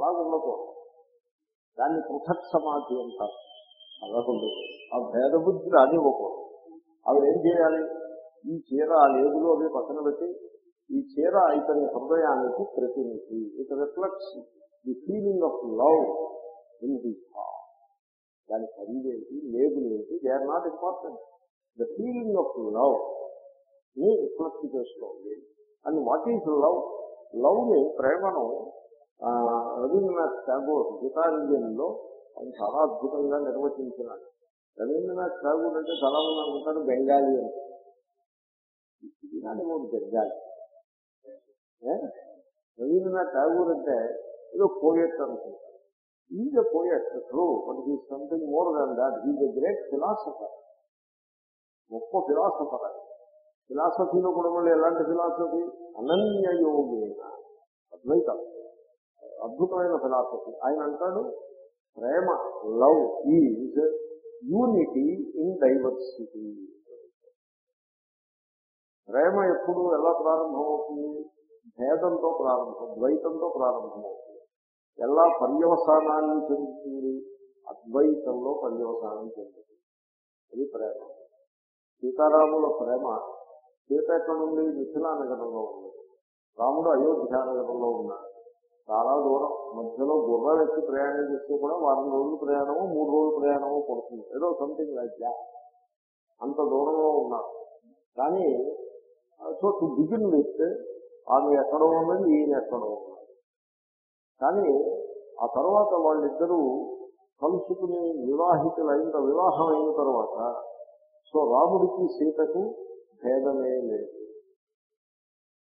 అలా ఉండకూడదు దాన్ని పృథక్ సమాధి అంటారు. అలా ఆ భేద బుద్ధి రానివ్వకూడదు. అవి ఏం చేయాలి? ఈ చీర ఆ లేబులు అవి పక్కన పెట్టి ఈ చీర ఇతని హృదయానికి ప్రతినిధి. It reflects the feeling of love in the దాని ఖరీదేంటి లేబుల్ ఏంటి? They are not important the feeling of లవ్ని రిఫ్లెక్ట్ చేసుకోండి అండ్ వాట్ ఈజ్ లవ్ లవ్ని ప్రేమను రవీంద్రనాథ్ ఠాగూర్ గీతాంజలిలో ఆయన చాలా అద్భుతంగా నిర్వచించినాడు. రవీంద్రనాథ్ ఠాగూర్ అంటే చాలా మంది అనుకుంటారు బెంగాలీ అని. ఇది మూడు బెంగాలీ. రవీంద్రనాథ్ ఠాగూర్ అంటే ఏదో పోయట్ అనుకుంటారు. Is a poet true but he something more than that is a great philosopher గొప్ప ఫిలాసఫర్ అది ఫిలాసఫీలో కూడా మళ్ళీ ఎలాంటి ఫిలాసఫీ అనన్యయోగేన అద్వైతం. అద్భుతమైన ఫిలాసఫీ. ఆయన అంటాడు ప్రేమ love is unity in diversity ప్రేమ ఎప్పుడు ఎలా ప్రారంభమవుతుంది? భేదంతో ప్రారంభం ద్వైతంతో ప్రారంభమవుతుంది. ఎలా పర్యవసానాన్ని చెందుతుంది? అద్వైతంలో పర్యవసానం చెందుతుంది. అది ప్రేమ. సీతారాముల ప్రేమ సీత ఎక్కడ ఉంది మిథిలా నగరంలో ఉంది. రాముడు అయోధ్యానగరంలో ఉన్నాడు. చాలా దూరం. మధ్యలో గుర్రాలు ఎక్కి ప్రయాణం చేస్తే కూడా వారం రోజులు ప్రయాణము మూడు రోజులు ప్రయాణము పడుతుంది. ఏదో సంథింగ్ లైక్ దాట్ అంత దూరంలో ఉన్నారు కానీ సో టు బిగిన్ విత్ ఆమె ఎక్కడో ఉన్నది ఈయన ఎక్కడో ఉన్నది కానీ ఆ తర్వాత వాళ్ళిద్దరూ కలుసుకుని వివాహితులైన వివాహం అయిన తర్వాత సో రాముడికి సీతకు భేదమే లేదు.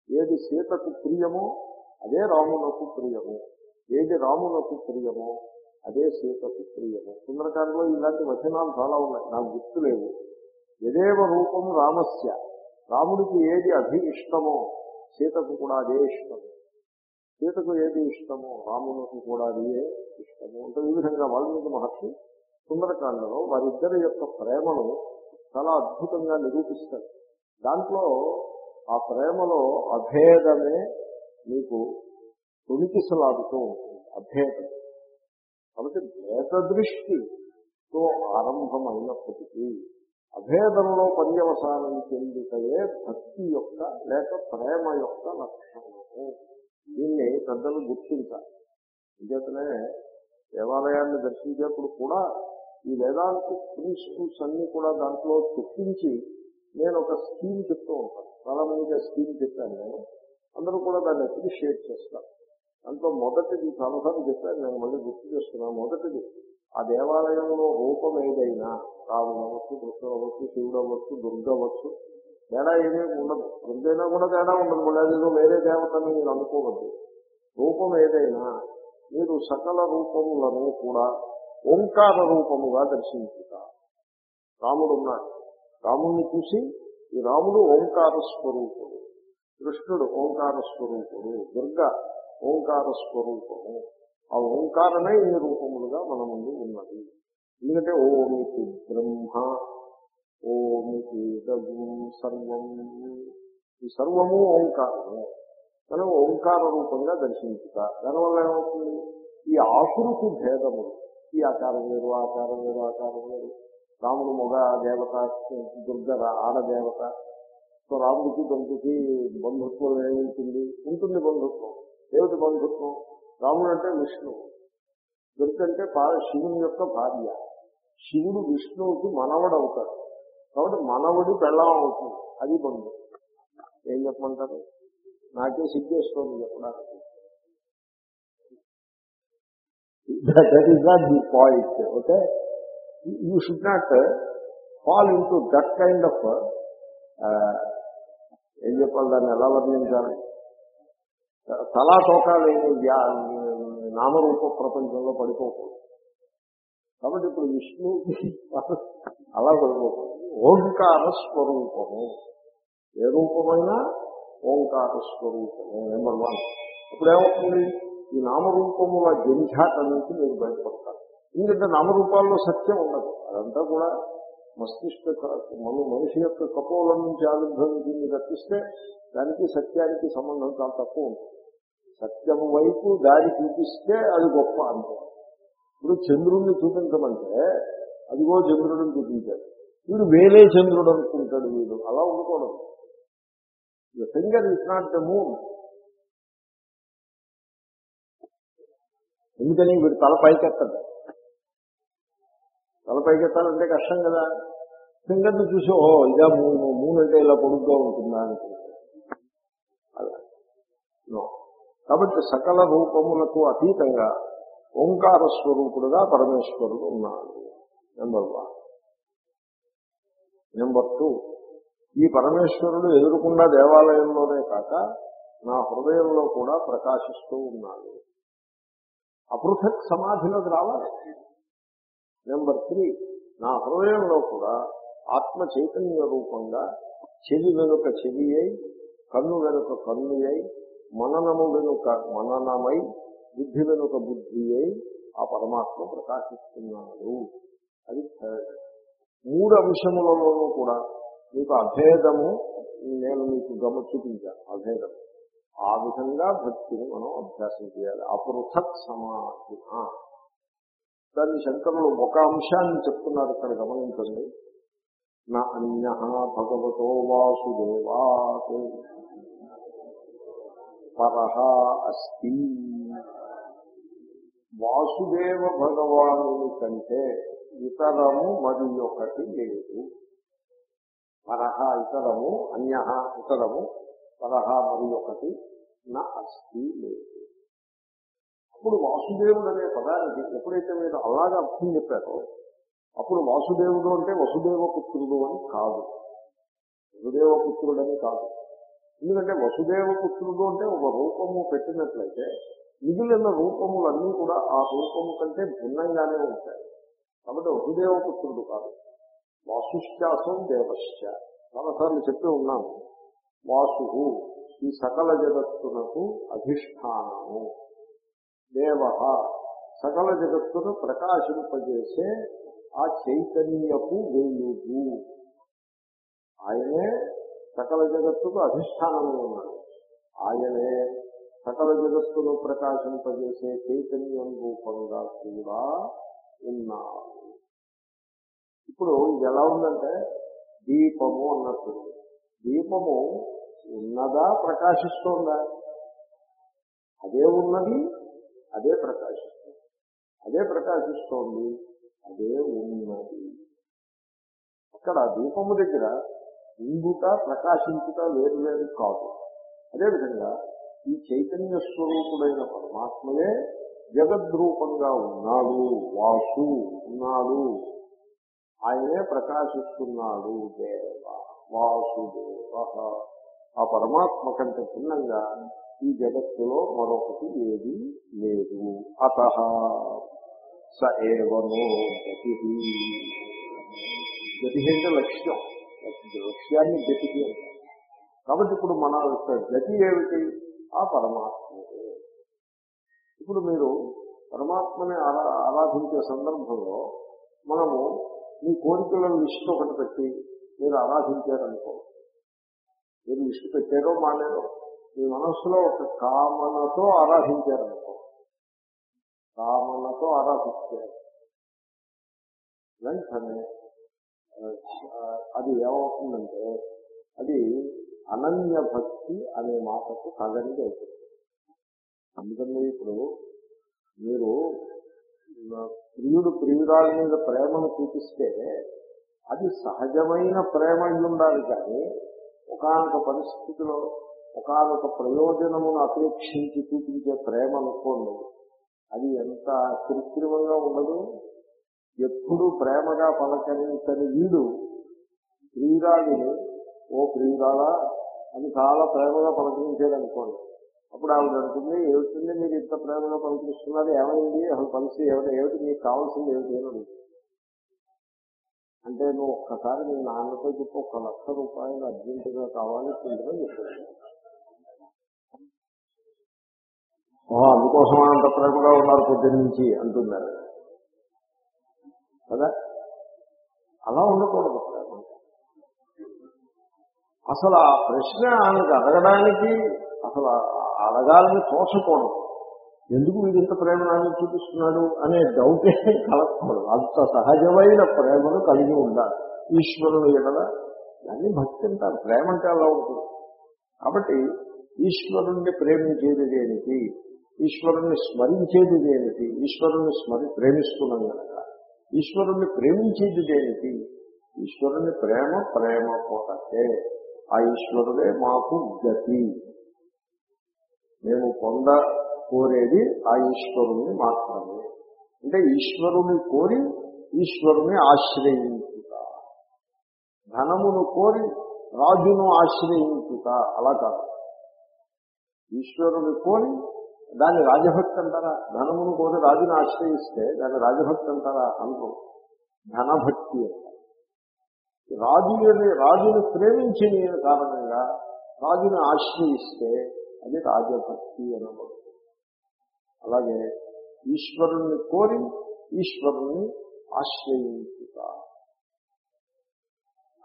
ఏది సీతకు ప్రియమో అదే రామునకు ప్రియము. ఏది రామునకు ప్రియమో అదే సీతకు ప్రియము. సుందరకాండలో ఇలాంటి వచనాలు చాలా ఉన్నాయి. నాకు గుర్తు లేవు. ఎదేవ రూపం రామస్య. రాముడికి ఏది అధి ఇష్టమో సీతకు కూడా అదే ఇష్టము. సీతకు ఏది ఇష్టమో రామునకు కూడా అదే ఇష్టము అంటే ఈ విధంగా వాల్మీకి మహర్షి సుందరకాండలో వారిద్దరి యొక్క ప్రేమను చాలా అద్భుతంగా నిరూపిస్తారు దాంట్లో ఆ ప్రేమలో అభేదమే మీకు తొలికిసలాడుతూ ఉంటుంది అభేదం. కాబట్టి భేద దృష్టితో ఆరంభమైనప్పటికీ అభేదంలో పర్యవసానం చెందుతయే భక్తి యొక్క లేక ప్రేమ యొక్క లక్షణము. దీన్ని పెద్దలు గుర్తించాలి. అంచేతనే దేవాలయాన్ని దర్శించేప్పుడు కూడా ఈ వేదాంత ప్రిన్సిపల్స్ అన్ని కూడా దాంట్లో చొప్పించి నేను ఒక స్కీమ్ చెప్తూ ఉంటాను. చాలా మందికి స్కీమ్ చెప్పాను నేను. అందరూ కూడా దాన్ని అప్రిషియేట్ చేస్తారు. దాంట్లో మొదటిది చాలాసార్లు చెప్పాను నేను మళ్ళీ గుర్తు చేస్తున్నాను మొదటిది ఆ దేవాలయంలో రూపం ఏదైనా రాముడు అవ్వచ్చు కృష్ణుడు అవ్వచ్చు శివుడు అవ్వచ్చు దుర్గ అవ్వచ్చు తేడా ఏమీ ఉండదు. ఎంతైనా కూడా తేడా ఉండదు. మళ్ళీ అదేదో వేరే దేవతని మీరు అనుకోవద్దు. రూపం ఏదైనా మీరు సకల రూపములను కూడా ఓంకార రూపముగా దర్శించుతారు రాముడు ఉన్నాడు. రాముణ్ణి చూసి ఈ రాముడు ఓంకార స్వరూపుడు. కృష్ణుడు ఓంకార స్వరూపుడు దుర్గ ఓంకార స్వరూపము. ఆ ఓంకారమే ఇన్ని రూపములుగా మన ముందు ఉన్నది. ఎందుకంటే ఓమితి బ్రహ్మ ఓమితి సర్వం. ఈ సర్వము ఓంకారము. మనం ఓంకార రూపంగా దర్శించుట దానివల్ల ఏమవుతుంది? ఈ ఆకృతి భేదములు ఈ ఆకారం వేరు ఆకారం వేరు ఆకారం వేరు. రాముడు మొగ దేవత దుర్గ ఆడదేవత సో రాముడికి దుర్గకి బంధుత్వం ఏముంటుంది? ఉంటుంది బంధుత్వం. ఏమిటి బంధుత్వం? రాముడు అంటే విష్ణువు దుర్గ అంటే శివుని యొక్క భార్య. శివుడు విష్ణువుకి మనవడు అవుతాడు కాబట్టి మనవడి పెళ్ళం అవుతుంది. అది బంధు. ఏం చెప్పమంటారు? నాకే సిగ్గేస్తోంది చెప్పడానికి. That is not the point okay you should not fall into that kind of ఏం చెప్పాలి? దాన్ని ఎలా వర్ణించాలి? తలా తోక లేని నామరూప ప్రపంచంలో పడిపోకూడదు. కాబట్టి ఇప్పుడు విష్ణు అలా పడిపోకూడదు. ఓంకార స్వరూపము. ఏ రూపమైనా ఓంకార స్వరూపము నెంబర్ వన్ ఇప్పుడు ఈ నామరూపముల జంఝాట నుంచి మీరు బయటపడతారు. ఎందుకంటే నామరూపాల్లో సత్యం ఉండదు. అదంతా కూడా మస్తిష్క క- మన మనిషి యొక్క కపోలం నుంచి ఆవిర్భవించింది తప్పిస్తే దానికి సత్యానికి సంబంధం చాలా తక్కువ ఉంటుంది. సత్యం వైపు దారి చూపిస్తే అది గొప్ప అంతే ఇప్పుడు చంద్రుడిని చూపించమంటే అదిగో చంద్రుడిని చూపించాడు. వీడు వేరే చంద్రుడు అనుకుంటాడు వీడు. అలా ఉండకూడదు. Finger is not the moon ఎందుకని వీడు తల పైకెత్తడు? తల పైకెత్తాలంటే కష్టం కదా. ఫింగర్ని చూసి ఓ ఇదా మూన్ మూన్ అంటే ఇలా పొడుగ్గా ఉంటుందా అనుకుంటాడు అలా. కాబట్టి సకల రూపములకు అతీతంగా ఓంకార స్వరూపుడుగా పరమేశ్వరుడు ఉన్నాడు. నెంబర్ వన్ నెంబర్ టూ ఈ పరమేశ్వరుడు ఎదురుకున్న దేవాలయంలోనే కాక నా హృదయంలో కూడా ప్రకాశిస్తూ ఉన్నాడు. అపృథక్ సమాధిలోకి రావాలి. నెంబర్ త్రీ నా హృదయంలో కూడా ఆత్మ చైతన్య రూపంగా చెవి వెనుక చెవి అయి కన్ను వెనుక కన్ను అయి మననము వెనుక మననమై బుద్ధి వెనుక బుద్ధి అయి ఆ పరమాత్మ ప్రకాశిస్తున్నాడు. అది థర్డ్ మూడు అంశములలోనూ కూడా మీకు అభేదము నేను మీకు గమ చూపించాను అభేదం ఆ విధంగా భక్తిని మనం అభ్యాసం చేయాలి. అపృథక్ సమాధి దాన్ని శంకరులు ఒక అంశాన్ని చెప్తున్నారు ఇక్కడ గమనించండి. నా అన్య భగవతో వాసుదేవాత్ పరహ అస్తి. వాసుదేవ భగవానుని కంటే ఇతరము మరి ఒకటి లేదు. పరహ ఇతరము అన్య ఇతరము పరహ మరి ఒకటి నా అస్తి లేదు. అప్పుడు వాసుదేవుడు అనే పదానికి ఎప్పుడైతే మీరు అలాగే అర్థం చెప్పారో అప్పుడు వాసుదేవుడు అంటే వసుదేవ పుత్రుడు అని కాదు. వసుదేవ పుత్రుడని కాదు. ఎందుకంటే వసుదేవ పుత్రుడు అంటే ఒక రూపము పెట్టినట్లయితే మిగిలిన రూపములన్నీ కూడా ఆ రూపము కంటే భిన్నంగానే ఉంటాయి. కాబట్టి వసుదేవ పుత్రుడు కాదు. వాసుశ్చాసం దేవశ్చ. చాలాసార్లు చెప్పి ఉన్నాను. వాసు ఈ సకల జగత్తునకు అధిష్టానము. దేవ సకల జగత్తును ప్రకాశింపజేసే ఆ చైతన్యపు వెలుగు ఆయనే సకల జగత్తుకు అధిష్టానంలో ఉన్నాడు. ఆయనే సకల జగత్తును ప్రకాశింపజేసే చైతన్యం రూపంగా కూడా ఉన్నాడు. ఇప్పుడు ఇది ఎలా ఉందంటే దీపము అన్నట్టు. దీపము ఉన్నదా ప్రకాశిస్తోందా? అదే ఉన్నది అదే ప్రకాశిస్తుంది. అదే ప్రకాశిస్తోంది అదే ఉన్నది. అక్కడ దీపము దగ్గర ఇంగుట ప్రకాశించుట వేరు వేరు కాదు. అదేవిధంగా ఈ చైతన్య స్వరూపుడైన పరమాత్మయే జగద్రూపంగా ఉన్నాడు వాసు ఉన్నాడు. ఆయనే ప్రకాశిస్తున్నాడు దేవ వాసుదేవ. ఆ పరమాత్మ కంటే భిన్నంగా ఈ జగత్తులో మరొకటి ఏది లేదు. అత స గతి. గతి అంటే లక్ష్యం. లక్ష్యాన్ని గతికి కాబట్టి ఇప్పుడు మన యొక్క గతి ఏమిటి? ఆ పరమాత్మ ఇప్పుడు మీరు పరమాత్మని ఆరా ఆరాధించే సందర్భంలో మనము మీ కోరికల లిస్ట్ ఒకటి పెట్టి మీరు ఆరాధించారనుకో. మీరు లిస్ట్ పెట్టారో మానేరో మీ మనస్సులో ఒక కామనతో ఆరాధించారనుకో కామనతో ఆరాధించారు. వెంటనే అది ఏమవుతుందంటే అది అనన్య భక్తి అనే మాటకు తగనిది అవుతుంది అందుకని ఇప్పుడు మీరు ప్రియుడు ప్రియురాల మీద ప్రేమను చూపిస్తే అది సహజమైన ప్రేమ అయి ఉండాలి కానీ ఒకనొక పరిస్థితిలో ఒకనొక ప్రయోజనమును అపేక్షించి చూపించే ప్రేమ అనుకోండి. అది ఎంత కృత్రిమంగా ఉండదు. ఎప్పుడు ప్రేమగా పలకరించని వీడు ప్రియురాలిని ఓ ప్రియురాలా అని చాలా ప్రేమగా పలకరించాడు అనుకోండి. అప్పుడు ఆవిడ అంటుంది ఏమిటండి మీరు ఇంత ప్రేమగా పలకరిస్తున్నారు? ఏమైంది? అసలు కలిసి ఏమిటి? ఏమిటి? మీకు కావాల్సింది ఏమిటి? అని అంటే నువ్వు ఒక్కసారి మీ నాన్నతో చెప్పి ఒక లక్ష రూపాయలు అర్జెంటుగా కావాలి కుందని అందుకోసం అంత ప్రేమగా ఉన్నారు పొద్దున్న నుంచి అంటున్నారు. కదా? అలా ఉండకూడదు ప్రేమ. అసలు ఆ ప్రశ్న ఆమెకు అడగడానికి అసలు అడగాలని తోచకూడదు. ఎందుకు వీడు ఇంత ప్రేమ నాన్ని చూపిస్తున్నాడు అనే డౌటే కలగకూడదు. అంత సహజమైన ప్రేమను కలిగి ఉండాలి. ఈశ్వరుడు ఎడల దాన్ని భక్తి అంటారు. ప్రేమ అంటే అలా ఉంటుంది. కాబట్టి ఈశ్వరుణ్ణి ప్రేమించేది దేనికి? ఈశ్వరుణ్ణి స్మరించేది దేనికి? ఈశ్వరుణ్ణి స్మరి ప్రేమిస్తున్నాం కనుక ఈశ్వరుణ్ణి ప్రేమించేది దేనికి? ఈశ్వరుని ప్రేమ ప్రేమ పోతే ఆ ఈశ్వరుడే మాకు గతి. మేము పొంద కోరేది ఆ ఈశ్వరుణ్ణి మాత్రమే. అంటే ఈశ్వరుని కోరి ఈశ్వరుని ఆశ్రయించుట. ధనమును కోరి రాజును ఆశ్రయించుట. అలా కాదు. ఈశ్వరుని కోరి దాన్ని రాజభక్తి అంటారా ధనమును కోరి రాజుని ఆశ్రయిస్తే దాన్ని రాజభక్తి అంటారా అంటారు ధనభక్తి అంటారు. రాజుని రాజుని ప్రేమించిన కారణంగా రాజుని ఆశ్రయిస్తే అది రాజభక్తి అనబడుతుంది. అలాగే ఈశ్వరుణ్ణి కోరి ఈశ్వరుణ్ణి ఆశ్రయించుట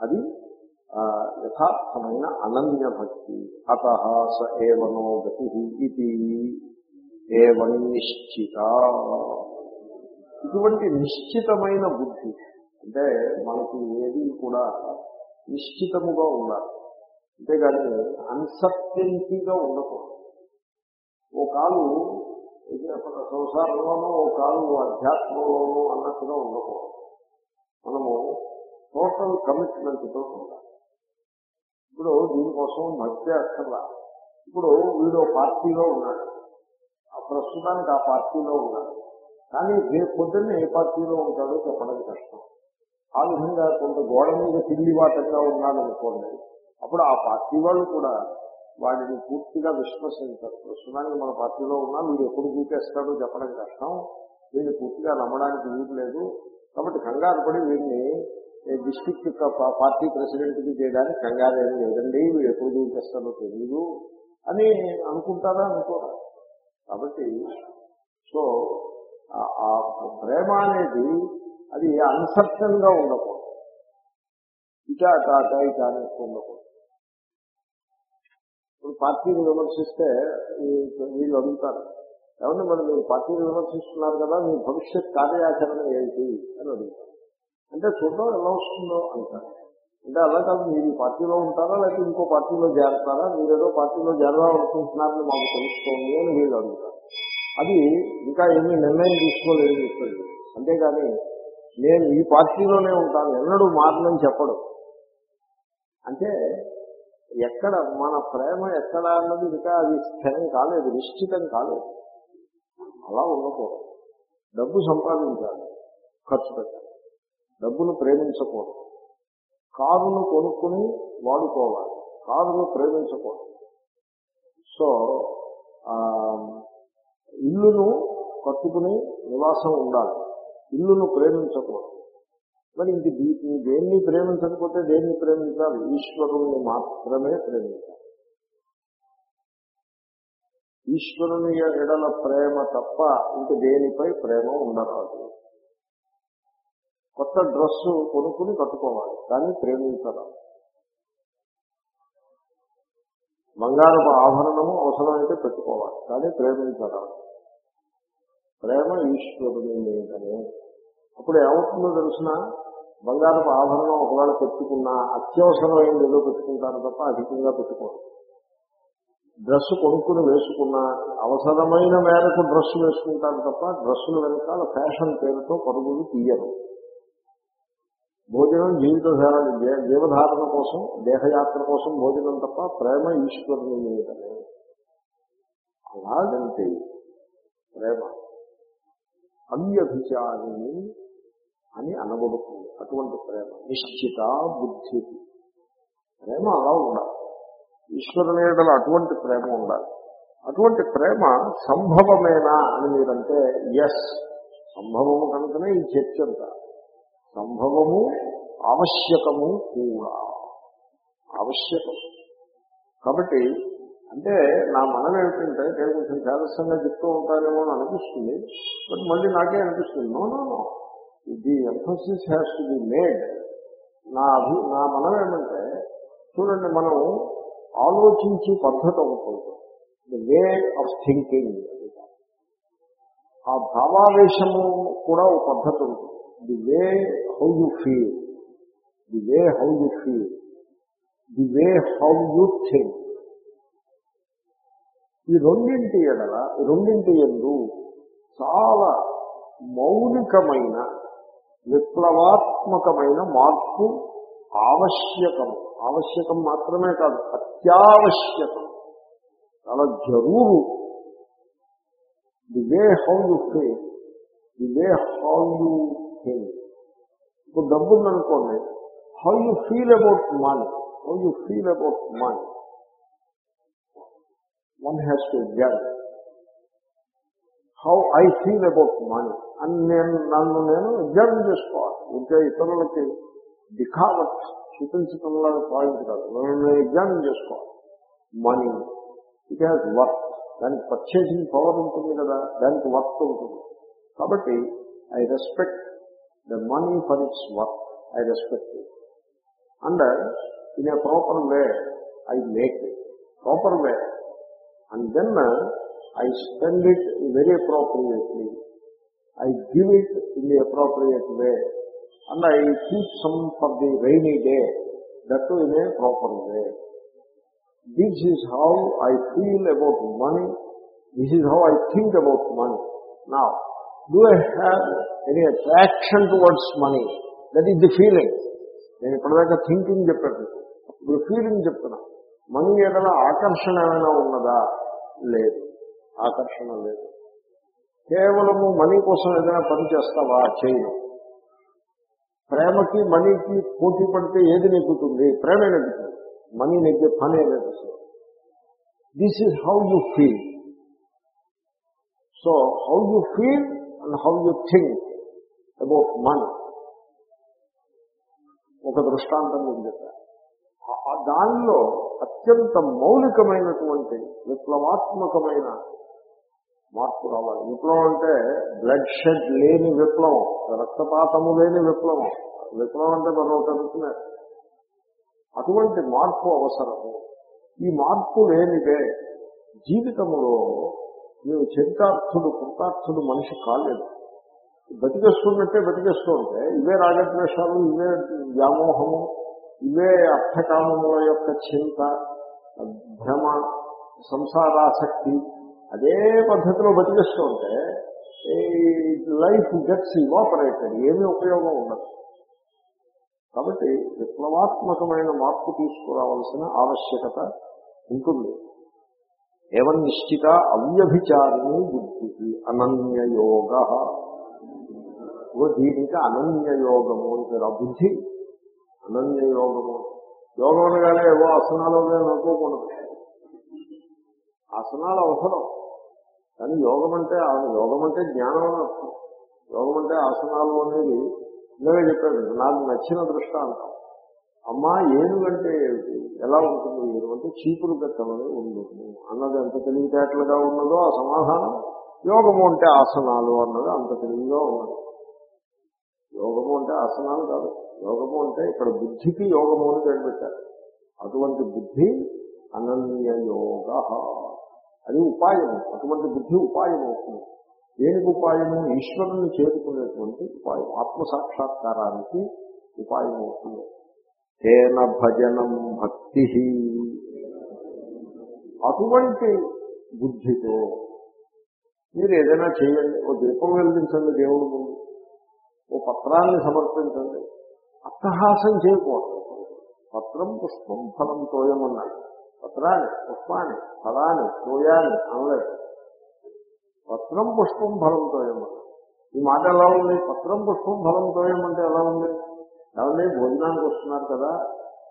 అది యథార్థమైన అనన్య భక్తి అత స ఏవనో గతి ఇది ఏవం నిశ్చిత. ఇటువంటి నిశ్చితమైన బుద్ధి అంటే మనకి ఏది కూడా నిశ్చితముగా ఉండాలి. అంతేగాని అన్సర్టెన్సీగా ఉండకూడదు. ఓ కాలు సంసారంలోనూ ఓ కాలు అధ్యాత్మంలోనూ అన్నట్టుగా ఉండకూడదు. మనము టోటల్ కమిట్మెంట్తో ఉండాలి. ఇప్పుడు దీనికోసం మధ్య అక్కర్లా. ఇప్పుడు వీడు పార్టీలో ఉన్నాడు. ఆ ప్రస్తుతానికి ఆ పార్టీలో ఉన్నాడు. కానీ రేపు పొద్దున్న ఏ పార్టీలో ఉంటాడో చెప్పడం కష్టం. ఆ విధంగా కొంత గోడ మీద తిల్లివాటంగా ఉన్నాడు అనుకోండి అప్పుడు ఆ పార్టీ వాళ్ళు కూడా వాడిని పూర్తిగా విశ్వసించారు. ప్రస్తుతానికి మన పార్టీలో ఉన్నా వీడు ఎప్పుడు చూపేస్తాడో చెప్పడం కష్టం. వీడిని పూర్తిగా నమ్మడానికి వీలు లేదు. కాబట్టి కంగారు పడి వీడిని డిస్టిక్ పార్టీ ప్రెసిడెంట్కి చేయడానికి కంగారు ఏమి లేదండి. వీడు ఎప్పుడు చూపేస్తాడో తెలియదు అని అనుకుంటారా అనుకోరా కాబట్టి సో ఆ- ప్రేమ అనేది అది అన్సర్టన్గా ఉండకూడదు. ఇటా అట ఇటా అని ఉండకూడదు. ఇప్పుడు పార్టీని విమర్శిస్తే వీళ్ళు అడుగుతారు ఏమంటే మరి మీరు పార్టీని విమర్శిస్తున్నారు కదా మీ భవిష్యత్ కార్యాచరణ ఏంటి? అని అడుగుతారు. అంటే చూడడం ఎలా వస్తుందో అంటారు. అంటే అలా కాదు మీరు ఈ పార్టీలో ఉంటారా లేకపోతే ఇంకో పార్టీలో చేరతారా మీరు ఏదో పార్టీలో చేరాలనుకుంటున్నారని మాకు తెలుస్తోంది అని వీళ్ళు అడుగుతారు. అది ఇంకా ఏమీ నిర్ణయం తీసుకోలేదు చెప్పండి అంతేగాని నేను ఈ పార్టీలోనే ఉంటాను ఎన్నడూ మారనని చెప్పడం. అంటే ఎక్కడ మన ప్రేమ ఎక్కడ అన్నది ఇంకా అది స్థిరం కాలేదు నిశ్చితం కాలేదు. అలా ఉండకూడదు. డబ్బు సంపాదించాలి ఖర్చు పెట్టాలి. డబ్బును ప్రేమించకూడదు. కారును కొనుక్కుని వాడుకోవాలి. కారును ప్రేమించకూడదు. సో ఇల్లును కట్టుకుని నివాసం ఉండాలి. ఇల్లును ప్రేమించకూడదు. మరి ఇంక దీన్ని దేన్ని ప్రేమించకపోతే దేన్ని ప్రేమించాలి? ఈశ్వరుణ్ణి మాత్రమే ప్రేమించాలి. ఈశ్వరుని ఎడల ప్రేమ తప్ప ఇంక దేనిపై ప్రేమ ఉండరాదు. కొత్త డ్రెస్సు కొనుక్కుని కట్టుకోవాలి. దాన్ని ప్రేమించరాదు బంగారపు ఆభరణము అవసరమైతే పెట్టుకోవాలి. కానీ ప్రేమించరాదు ప్రేమ ఈశ్వరుని మీదనే. అప్పుడు ఏమవుతుందో తెలిసిన? బంగారపు ఆభరణం ఒకవేళ పెట్టుకున్నా అత్యవసరమైన ఏదో పెట్టుకుంటారు తప్ప అధికంగా పెట్టుకోరు. డ్రెస్ కొనుక్కుని వేసుకున్నా అవసరమైన మేరకు డ్రెస్ వేసుకుంటారు తప్ప డ్రెస్సులు వెనకాల ఫ్యాషన్ పేరుతో పరుగులు తీయరు. భోజనం జీవిత జీవధారణ కోసం దేహయాత్ర కోసం భోజనం తప్ప ప్రేమ ఈశ్వరుని మీదనే అలాగంటే ప్రేమ అవ్యభిచారిణి అని అనబడుతుంది. అటువంటి ప్రేమ నిశ్చిత బుద్ధి ప్రేమ అలా ఉండాలి. ఈశ్వరుని ఎడల అటువంటి ప్రేమ ఉండాలి. అటువంటి ప్రేమ సంభవమేనా అని మీరంటే ఎస్ సంభవము కనుకనే ఈ చర్చ అంటారు. సంభవము ఆవశ్యకము కూడా. ఆవశ్యకం. కాబట్టి అంటే నా మనం ఏమిటంటే నేను కొంచెం చేదస్సంగా చెప్తూ ఉంటానేమో అని అనిపిస్తుంది బట్ మళ్ళీ నాకే అనిపిస్తుంది no no no. The emphasis has to be made నా అభి నా మనం ఏమంటే చూడండి మనం ఆలోచించి పద్ధతి అవుతుంది ది వే ఆఫ్ థింకింగ్ ఆ భావావేశము కూడా ఒక పద్ధతి ఉంటుంది. The way how you feel. The way how you feel. The way how you think. ఈ రెండింటి ఎడల ఈ రెండింటి ఎందు చాలా మౌలికమైన విప్లవాత్మకమైన మార్పు ఆవశ్యకం. ఆవశ్యకం మాత్రమే కాదు అత్యావశ్యకం. చాలా జరూరు. The way how you feel. The way how you think ఇప్పుడు డబ్బు ఉందనుకోండి how you feel about money how you feel about money one has to exam how I feel about money అని నేను నన్ను నేను ఎగ్జామిన్ చేసుకోవాలి. ఇంకా ఇతరులకి దిఖావత్ చూపించడంలో పాయింట్ కాదు. నన్ను నేను ఎగ్జామిన్ చేసుకోవాలి. మనీ ఇట్ హ్యాస్ వర్త్ దానికి పర్చేసింగ్ పవర్ ఉంటుంది కదా. దానికి వర్త్ ఉంటుంది. కాబట్టి I respect the money for its work, I respect it. And uh, in a proper way, I make it. Proper way. And then uh, I spend it very appropriately. I give it in the appropriate way. And I keep some for the rainy day. That too in a proper way. This is how I feel about money. This is how I think about money. Now, do I have any attraction towards money that is the feeling నేను ఇప్పటిదాకా thinking చెప్పాను. ఇప్పుడు feeling చెప్తున్నా. Money ఏదైనా ఆకర్షణ ఏమైనా ఉన్నదా? లేదు. ఆకర్షణ లేదు. కేవలము మనీ కోసం ఏదైనా పని చేస్తావా? చేయను. ప్రేమకి మనీకి పోటీ పడితే ఏది నెగ్గుతుంది? ప్రేమ నెగ్గుతుంది. మనీ నెగ్గే పని ఏదైతే this is how you feel so how you feel and how you think about money ఒక దృష్టాంతం నేను చెప్పాను దానిలో అత్యంత మౌలికమైనటువంటి విప్లవాత్మకమైన మార్పు రావాలి. విప్లవం అంటే బ్లడ్ షెడ్ లేని విప్లవం రక్తపాతము లేని విప్లవం. విప్లవం అంటే మరొక అనుకున్నారు అటువంటి మార్పు అవసరము. ఈ మార్పు లేనిదే జీవితంలో ನೀವು చరితార్థుడు కృతార్థుడు మనిషి కాలేదు. బతికేస్తున్నట్టే బతికేస్తూ ఉంటే ఇవే రాగద్వేషాలు ఇవే వ్యామోహము ఇవే అర్థకామముల యొక్క చింత భ్రమ సంసారాసక్తి అదే పద్ధతిలో బతికేస్తూ ఉంటే ఈ లైఫ్ గెట్స్ ఇవాపరేటెడ్ ఏమీ ఉపయోగం ఉండదు. కాబట్టి విప్లవాత్మకమైన మార్పు తీసుకురావాల్సిన ఆవశ్యకత ఉంటుంది. ఏవన్ నిశ్చిత అవ్యభిచారిణి బుద్ధి అనన్యయోగ. దీనికి అనన్యయోగము అని పేరు. ఆ బుద్ధి అనన్యయోగము. యోగం అనగానే ఏవో ఆసనాలు అనుకోకూడదు ఆసనాలు అవసరం. కానీ యోగం అంటే యోగం అంటే జ్ఞానం అని అర్థం. యోగం అంటే ఆసనాలు అనేది ఇలాగే చెప్పాడు నాకు నచ్చిన దృష్టాంతం. అమ్మ ఏనుగంటే ఏమిటి? ఎలా ఉంటుంది? ఏనుగు అంటే చీపురు గట్టమని ఉండదు అన్నది ఎంత తెలివితేటలుగా ఉన్నదో ఆ సమాధానం? యోగము అంటే ఆసనాలు అన్నది అంత తెలివిగా ఉన్నది. యోగము అంటే ఆసనాలు కాదు. యోగము అంటే ఇక్కడ బుద్ధికి యోగము అని పెట్టారు. అటువంటి బుద్ధి అనన్య యోగ. అది ఉపాయము. అటువంటి బుద్ధి ఉపాయం అవుతుంది. దేనికి ఉపాయము? ఈశ్వరుని చేరుకునేటువంటి ఉపాయం. ఆత్మ సాక్షాత్కారానికి ఉపాయం అవుతుంది. తేన భజనం భక్తి. అటువంటి బుద్ధితో మీరు ఏదైనా చేయండి. ఓ దీపం వెలిగించండి దేవుడు ముందు ఓ పత్రాన్ని సమర్పించండి. అట్టహాసం చేయకూడదు. పత్రం పుష్పం ఫలం తోయమన్నాడు. పత్రాన్ని పుష్పాన్ని ఫలాన్ని తోయాన్ని అనలేదు. పత్రం పుష్పం ఫలం తోయమన్నాడు. ఈ మాట ఎలా ఉంది? పత్రం పుష్పం ఫలం తోయమంటే ఎలా ఉంది? ఏమంటే భోజనానికి వస్తున్నారు కదా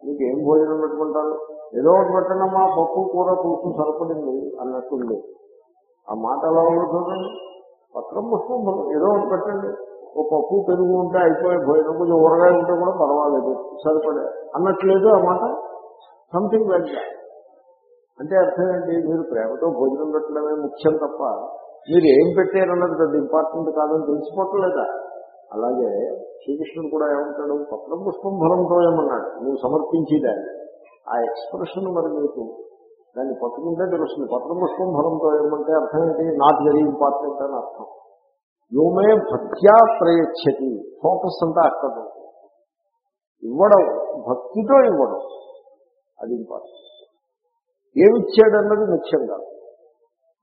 మీకు ఏం భోజనం పెట్టుకుంటారు? ఏదో ఒకటి పెట్టండమ్మా పప్పు కూర పులుసు సరిపడింది అన్నట్టుంది. ఆ మాట ఎలా ఉందో చూడండి. పత్రం పుష్పం ఏదో ఒకటి పెట్టండి. ఓ పప్పు పెరుగు ఉంటే అయిపోయే భోజనం. కొంచెం ఊరగాయ ఉంటే కూడా పర్వాలేదు సరిపడే. అన్నట్లేదు ఆ మాట. సంథింగ్ లైక్ దాట్ అంటే అర్థం ఏంటి? మీరు ప్రేమతో భోజనం పెట్టడమే ముఖ్యం తప్ప మీరు ఏం పెట్టారన్నది పెద్ద ఇంపార్టెంట్ కాదని తెలిసిపోవట్లేదా? అలాగే శ్రీకృష్ణుడు కూడా ఏమంటాడు? పత్రం పుష్పం ఫలంతో ఏమన్నాడు? నువ్వు సమర్పించేదాన్ని. ఆ ఎక్స్ప్రెషన్ మరి మీకు దాన్ని పట్టుకుంటే తెలుస్తుంది. పత్రం పుష్పం ఫలంతో ఏమంటే అర్థం ఏంటి? నాట్ వెరీ ఇంపార్టెంట్ అని అర్థం. యోమే భక్త్యా ప్రయచ్చతి ఫోకస్ అంతా అక్కడ. ఇవ్వడం భక్తితో ఇవ్వడం అది ఇంపార్టెంట్. ఏమిచ్చాడన్నది ముఖ్యం కాదు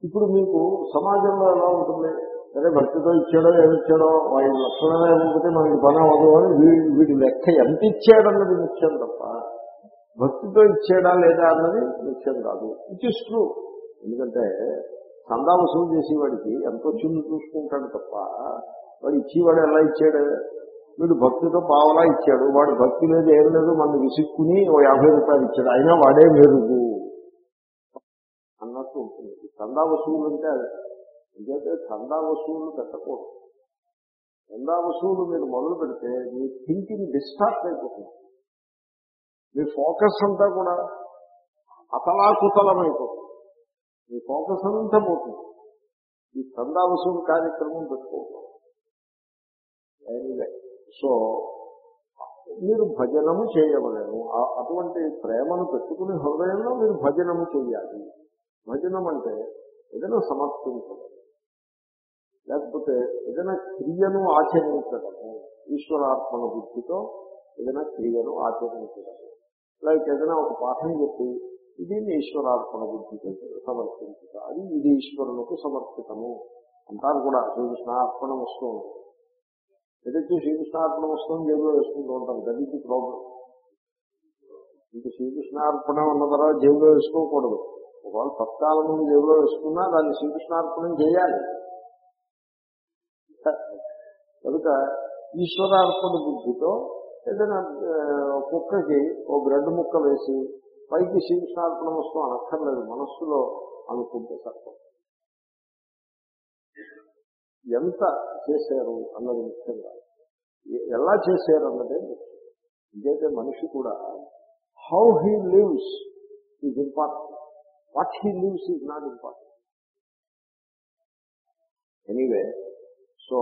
ఇప్పుడు మీకు సమాజంలో ఎలా ఉంటుంది? సరే భక్తితో ఇచ్చాడో ఏమిచ్చాడో వాడి లక్షణమే ఏమవుతే మనకి పని అవ్వదు అని వీడి వీడి లెక్క ఎంత ఇచ్చాడన్నది ముఖ్యం తప్ప భక్తితో ఇచ్చాడా లేదా అన్నది ముఖ్యం కాదు. ఇట్ ఇస్ ట్రూ ఎందుకంటే చందా వసూలు చేసేవాడికి ఎంత వచ్చిందో చూసుకుంటాడు తప్ప వాడు ఇచ్చేవాడు ఎలా ఇచ్చాడు? వీడు భక్తితో పావలా ఇచ్చాడు. వాడు భక్తి లేదు ఏం లేదు మన విసుక్కుని ఓ యాభై రూపాయలు ఇచ్చాడు. అయినా వాడే మెరుగు అన్నట్టు ఉంటుంది. చందా వసూలు అంటే అది. ఎందుకంటే చందా వసూలు పెట్టకూడదు. చందా వసూలు మీరు మొదలు పెడితే మీ థింకింగ్ డిస్టార్ట్ అయిపోతుంది. మీ ఫోకస్ అంతా కూడా అతలాకుతలమైపోతుంది. మీ ఫోకస్ అంతా పోతుంది. ఈ చందా వసూలు కార్యక్రమం పెట్టుకోకూడదు. సో మీరు భజనము చేయవలేను అటువంటి ప్రేమను పెట్టుకునే హృదయంలో మీరు భజనము చేయాలి భజనం అంటే ఏదైనా సమర్పించడం. లేకపోతే ఏదైనా క్రియను ఆచరించడము ఈశ్వరాత్మల బుద్ధితో ఏదైనా క్రియను ఆచరించడము. లైక్ ఏదైనా ఒక పాఠం చెప్పి ఇది ఈశ్వరార్పణ బుద్ధితో సమర్పించుట? అది ఇది ఈశ్వరులకు సమర్పితము అంటారు కూడా. శ్రీకృష్ణార్పణ వస్తుంది. ఎదైతే శ్రీకృష్ణార్పణ వస్తుంది జేబులో వేసుకుంటూ ఉంటారు. That is the problem. ఇంక శ్రీకృష్ణార్పణ ఉన్న తర్వాత జేబులో వేసుకోకూడదు. ఒకవేళ తత్కాలం ముందు జేబులో వేసుకున్నా దాన్ని శ్రీకృష్ణార్పణం చేయాలి. కనుక ఈశ్వరార్పణ బుద్ధితో ఏదైనా కుక్కకి ఓ బ్రెడ్ ముక్క వేసి పైకి శ్రీకృష్ణార్పణ వస్తువు అనక్కర్లేదు మనస్సులో అనుకుంటే సత్యం ఎంత చేశారు అన్నది ముఖ్యంగా. ఎలా చేశారు అన్నదే ముఖ్యం. మనిషి కూడా how he lives is important what he lives is not important anyway so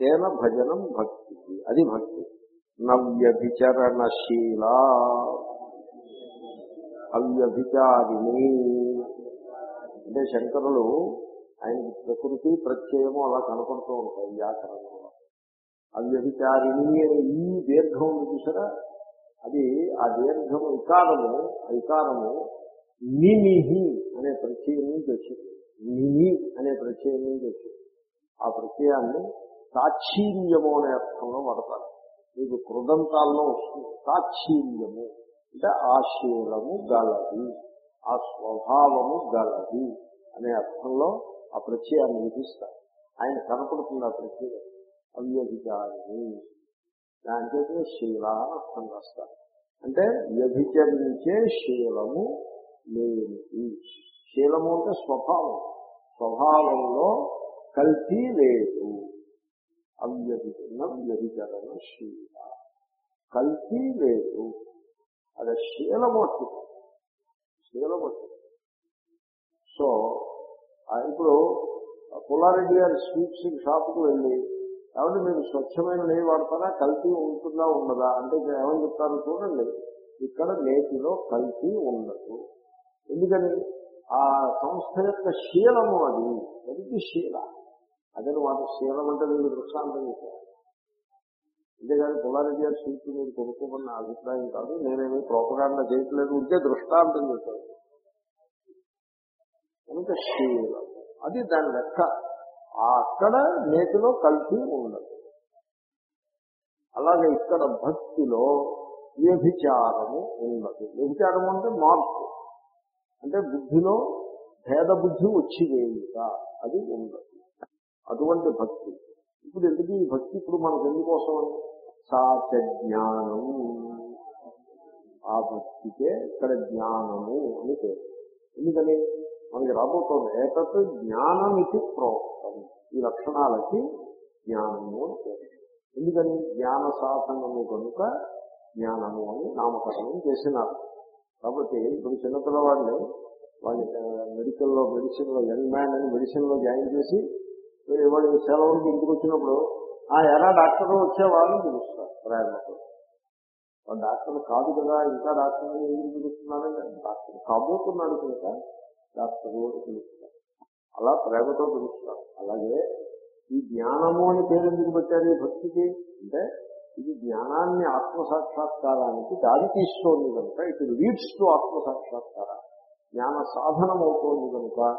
తేన భజనం భక్తి. అది భక్తి. నవ్యభిచరణశీల. అవ్యభిచారిణి. అంటే శంకరులు ఆయనకి ప్రకృతి ప్రత్యయము అలా కనపడుతూ ఉంటాయి వ్యాకరణంలో. అవ్యభిచారిణి అనే ఈ దీర్ఘం ఉంది చూసారా? అది ఆ దీర్ఘము ఇకారము ఆ ఇకారము నిమిహి అనే ప్రత్యయం నుంచి వచ్చింది నిమి అనే ప్రత్యయం నుంచి వచ్చింది ఆ ప్రత్యయాన్ని సాక్షీల్యము అనే అర్థంలో వాడతారు. మీకు కృదంతాల్లో వస్తుంది. సాక్షీల్యము అంటే ఆ శీలము గలది ఆ స్వభావము గలది అనే అర్థంలో ఆ ప్రత్యయాన్ని విధిస్తారు. ఆయన కనపడుతుంది ఆ ప్రత్యయం. అవ్యభిచారిణి. దాంట్లో శీల అని అర్థం రాస్తారు. అంటే వ్యభిచరించే శీలము లేనిది. శీలము అంటే స్వభావం. స్వభావంలో కల్తీ లేదు. అవ్యభిచరణ వ్యభిచరణ శీల కల్తీ లేదు అది శీలమొట్టు. శీలమొట్టు. సో ఇప్పుడు పుల్లారెడ్డి గారి స్వీట్స్ షాప్కి వెళ్ళి కాబట్టి మీరు స్వచ్ఛమైన నెయ్యి వాడతారా? కల్తీ ఉంటుందా ఉండదా? అంటే ఇక్కడ ఏమని చెప్తారు చూడండి. ఇక్కడ నేతిలో కల్తీ ఉండదు. ఎందుకని? ఆ సంస్థ యొక్క శీలము అది అది శీల. అదే మాట శీలం అంటే మీరు దృష్టాంతం చేశారు అంతేగాని పుల్లారెడ్డి గారి స్వీట్ మీరు కొనుక్కోమని నా అభిప్రాయం కాదు. నేనేమి ప్రోపకాండ చేయట్లేదు ఉంటే దృష్టాంతం చేశాను కనుక శీలం. అది దాని లెక్క. అక్కడ నేతిలో కల్తీ ఉండదు. అలాగే ఇక్కడ భక్తిలో వ్యభిచారము ఉండదు. వ్యభిచారము అంటే మార్పు. అంటే బుద్ధిలో భేద బుద్ధి వచ్చి వేయుట అది ఉండదు. అటువంటి భక్తి. ఇప్పుడు ఎందుకు ఈ భక్తి? ఇప్పుడు మనకు ఎందుకోసం సాచ జ్ఞానం ఆ భక్తికే ఇక్కడ జ్ఞానము అని పేరు. ఎందుకని? మనకి రాబోతోంది. ఏతత్ జ్ఞానం ఇది ప్రోక్తం. ఈ లక్షణాలకి జ్ఞానము అని పేరు. ఎందుకని? జ్ఞాన సాధనము కనుక జ్ఞానము అని నామకరణం చేసినారు. కాబట్టి ఇప్పుడు చిన్నపిల్లవాళ్ళు వాళ్ళు మెడికల్లో మెడిసిన్లో యంగ్ మ్యాన్ అని మెడిసిన్లో జాయిన్ చేసి వాడి సెలవులకి ఇంటికి వచ్చినప్పుడు ఆ ఎలా డాక్టర్ వచ్చేవాళ్ళని పిలుస్తారు ప్రయాణంలో డాక్టర్ కాదు కదా ఇంకా డాక్టర్ ఎందుకు పిలుస్తున్నారంటే డాక్టర్ కాబోతున్నాడు కనుక డాక్టర్ అని పిలుస్తారు. అలా ప్రేమతో పిలుస్తారు. అలాగే ఈ జ్ఞానము అని పేరు ఎందుకు పెట్టారు ఈ భక్తికి? అంటే ఇది జ్ఞానాన్ని ఆత్మసాక్షాత్కారానికి దారి తీస్తోంది కనుక ఇట్ లీడ్స్ టు ఆత్మసాక్షాత్కార. జ్ఞాన సాధనం అవుతోంది కనుక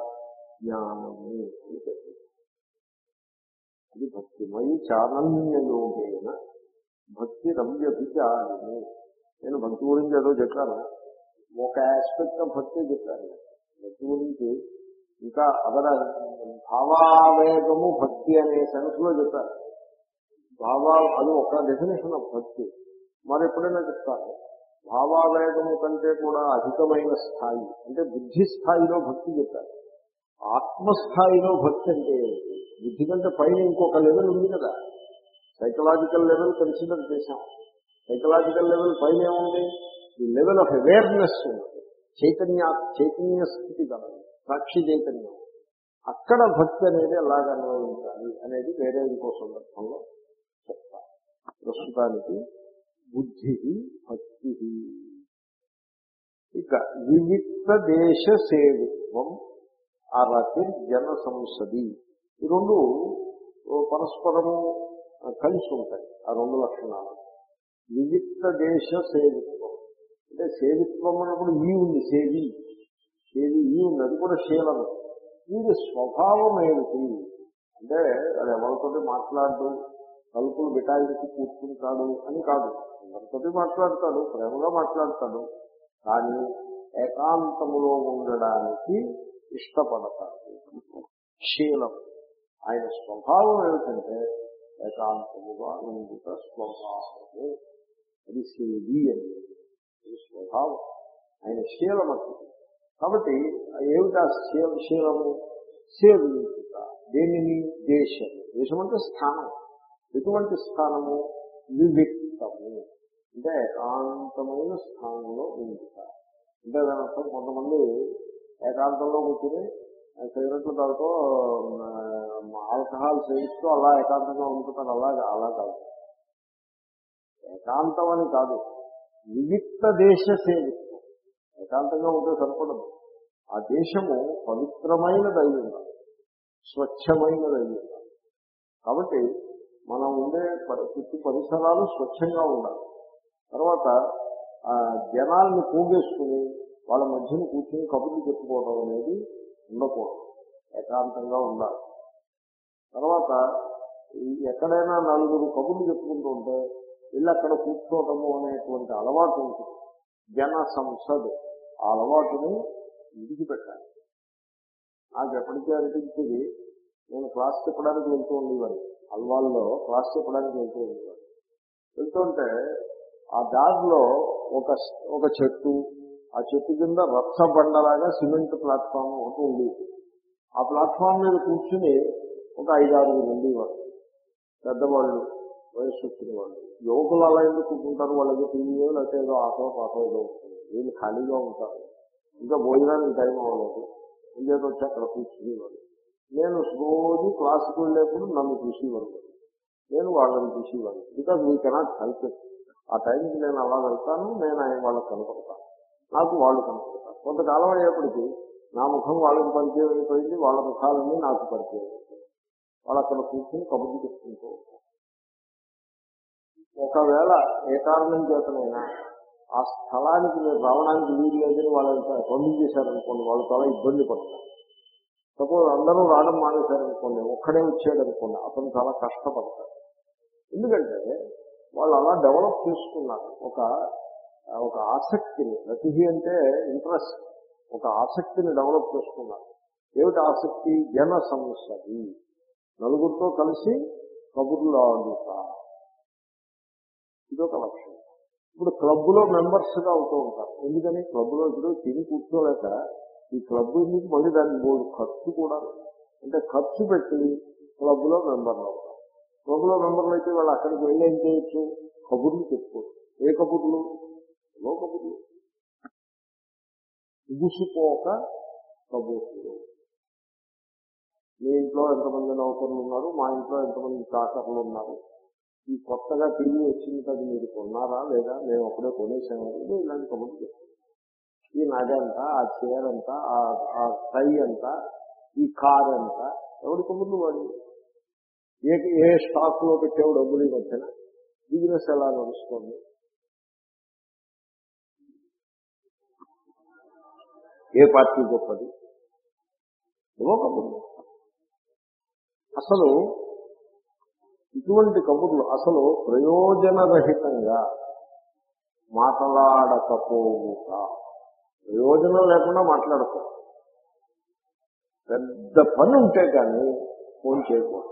జ్ఞానము అని అది భక్తిమయి చానన్యయోగేన భక్తి రమ్యభిచారిణి నేను భక్తి గురించి ఏదో చెప్పాను. ఒక ఆస్పెక్ట్ ఆఫ్ భక్తి చెప్పాను. భక్తి గురించి ఇంకా అదర భావావేగము భక్తి అనే సెన్స్లో చెప్పారు భావా అది ఒక డెఫినేషన్ ఆఫ్ భక్తి. మరి ఎప్పుడైనా చెప్తాను. భావావేగము కంటే కూడా అధికమైన స్థాయి అంటే బుద్ధి స్థాయిలో భక్తి చెప్పారు ఆత్మస్థాయిలో భక్తి అంటే బుద్ధి కంటే పైన ఇంకొక లెవెల్ ఉంది కదా. సైకలాజికల్ లెవెల్ కన్సిడర్ చేశాం. సైకలాజికల్ లెవెల్ పైన ఏముంది? ఈ లెవెల్ ఆఫ్ అవేర్నెస్ చైతన్య చైతన్య స్థితి కదా సాక్షి చైతన్యం. అక్కడ భక్తి అనేది ఎలాగ అనుభవించాలి అనేది వేరే ఇంకో సందర్భంలో చెప్తా. ప్రస్తుతానికి బుద్ధి భక్తి. ఇక వివిక్త దేశ సేవిత్వం. ఆ అరతి జన సంసది. ఈ రెండు పరస్పరము కలిసి ఉంటాయి ఆ రెండు లక్షణాలు. వివిక్త దేశ సేవిత్వం. అంటే సేవిత్వం అన్నప్పుడు ఈ ఉంది సేవి. సేవి ఈ ఉంది అది కూడా శీలము వీడి స్వభావం ఏమిటి అంటే అది ఎవరితోటి మాట్లాడు తలుపులు బిటాయించి కూర్చుంటాడు అని కాదు. ఎవరితోటి మాట్లాడతాడు ప్రేమగా మాట్లాడతాడు. కానీ ఏకాంతములో ఉండడానికి ఇష్టపడతారు. శీలం. ఆయన స్వభావం ఏమిటంటే ఏకాంతముగా ఉండుట స్వభావము. అది సేవి అని. స్వభావం. ఆయన శీలమతి కాబట్టి ఏమిటా శీల శీలము? సేవించుట దేనిని? దేశం దేశం అంటే స్థానం. ఎటువంటి స్థానము? వివిక్తము. అంటే ఏకాంతమైన స్థానంలో ఉంచుట అంటే దాని అర్థం కొంతమంది ఏకాంతంలో కూర్చుని సిగరెట్లు తాగుతూ ఆల్కహాల్ సేవిస్తూ అలా ఏకాంతంగా ఉంటున్నారు. అలా అలా కాదు. ఏకాంతం అని కాదు. వివిక్త దేశ సేవిత్వం. ఏకాంతంగా ఉంటే సరిపడదు. ఆ దేశము పవిత్రమైనది అయి ఉండాలి స్వచ్ఛమైనది అయి ఉండాలి కాబట్టి మనం ఉండే పరి- చుట్టూ పరిసరాలు స్వచ్ఛంగా ఉండాలి. తర్వాత జనాల్ని పోగేసుకుని వాళ్ళ మధ్యన కూర్చొని కబుర్లు చెప్పుకోవడం అనేది ఉండకూడదు. ఏకాంతంగా ఉండాలి. తర్వాత ఎక్కడైనా నలుగురు కబుర్లు చెప్పుకుంటూ ఉంటే వీళ్ళు అక్కడ కూర్చోవటము అనేటువంటి అలవాటు ఉంటుంది. జన సంసద్ ఆ అలవాటుని విడిచిపెట్టాలి నాకు ఎప్పటికీ అనిపించేది నేను క్లాస్ చెప్పడానికి వెళ్తూ ఉండేవాడిని. అల్వాల్లో క్లాస్ చెప్పడానికి వెళ్తూ ఉండేవాడిని. వెళ్తుంటే ఆ దారిలో ఒక ఒక చెట్టు ఆ చెట్టు కింద రచ్చ బండలాగా సిమెంట్ ప్లాట్ఫామ్ ఒకటి ఉండేది ఆ ప్లాట్ఫామ్ మీద కూర్చుని ఒక ఐదారుగురు ఉండేవారు పెద్దవాళ్ళు వయసు వచ్చిన వాళ్ళు యువకులు అలా ఎందుకు కూర్చుంటారు? వాళ్ళకి టీవీ లేకపోతే ఏదో ఆటో పాటో ఏదో వీళ్ళు ఖాళీగా ఉంటారు. ఇంకా భోజనానికి టైం అవ్వలేదు. ఇంకేదో వచ్చి అక్కడ కూర్చునేవాళ్ళు. నేను రోజు క్లాసుకు వెళ్ళేప్పుడు నన్ను చూసేవారు. నేను వాళ్ళని చూసేవాడిని. బికాజ్ వీ కెనాట్ హెల్ప్ ఆ టైంకి నేను అలా వెళ్తాను నేను ఆయన వాళ్ళకి కనపడతాను. నాకు వాళ్ళు కనపడతారు. కొంతకాలం అయ్యేప్పటికీ నా ముఖం వాళ్ళకి పరిచయం అయిపోయింది వాళ్ళ ముఖాలన్నీ నాకు పరిచయం అయిపోయింది వాళ్ళు అక్కడ కూర్చొని కబుర్లు చెప్పుకుంటూ ఒకవేళ ఏ కారణం చేతనైనా ఆ స్థలానికి మీరు రావడానికి వీలు లేదని వాళ్ళని పంపించేశారనుకోండి వాళ్ళు చాలా ఇబ్బంది పడతారు. సపోజ్ అందరూ రావడం మానేశారనుకోండి ఒక్కడే వచ్చాడనుకోండి అతను చాలా కష్టపడతాడు. ఎందుకంటే వాళ్ళు అలా డెవలప్ చేసుకున్నారు. ఒక ఒక ఆసక్తిని రతి అంటే ఇంట్రెస్ట్ ఒక ఆసక్తిని డెవలప్ చేసుకున్నారు ఏమిటి ఆసక్తి? జన సంసది. నలుగురితో కలిసి కబుర్లు ఆడుతా. ఇదొక లక్ష్యం ఇప్పుడు క్లబ్లో మెంబర్స్గా అవుతూ ఉంటారు. ఎందుకని? క్లబ్లో ఇప్పుడు తిని కూర్చోలేక ఈ క్లబ్ ఎందుకు మళ్ళీ దానికి మూడు ఖర్చు కూడా అంటే ఖర్చు పెట్టి క్లబ్లో మెంబర్లు అవుతారు. క్లబ్లో మెంబర్లు అయితే వాళ్ళు అక్కడికి వెళ్ళి ఏం చేయొచ్చు? కబుర్లు చెప్పుకోవచ్చు ఏ కబుర్లు? లోకబుద్ధి ఉగుసుకోక కబుర్లు మీ ఇంట్లో ఎంతమంది నౌకర్లు ఉన్నారు? మా ఇంట్లో ఎంతమంది చాకర్లు ఉన్నారు? ఈ కొత్తగా టీవీ వచ్చింది కదా మీరు కొన్నారా లేదా? మేము అప్పుడే కొనేసాము. ఇలాంటి కబుర్లు చెప్తాం ఈ నగ ఆ చీర అంత ఆ టై అంత ఈ కార్ అంత ఎవరి కబుర్లు వాడి? ఏ ఏ స్టాక్లో పెట్టావు డబ్బులు ఈ మధ్యన? బిజినెస్ ఎలా నడుస్తుంది? ఏ పార్టీ గొప్పది? ఏవో కబుర్లు అసలు ఇటువంటి కబుర్లు అసలు ప్రయోజనరహితంగా మాట్లాడకపోవుట. ప్రయోజనం లేకుండా మాట్లాడతాం పెద్ద పని ఉంటే కానీ ఫోన్ చేయకూడదు.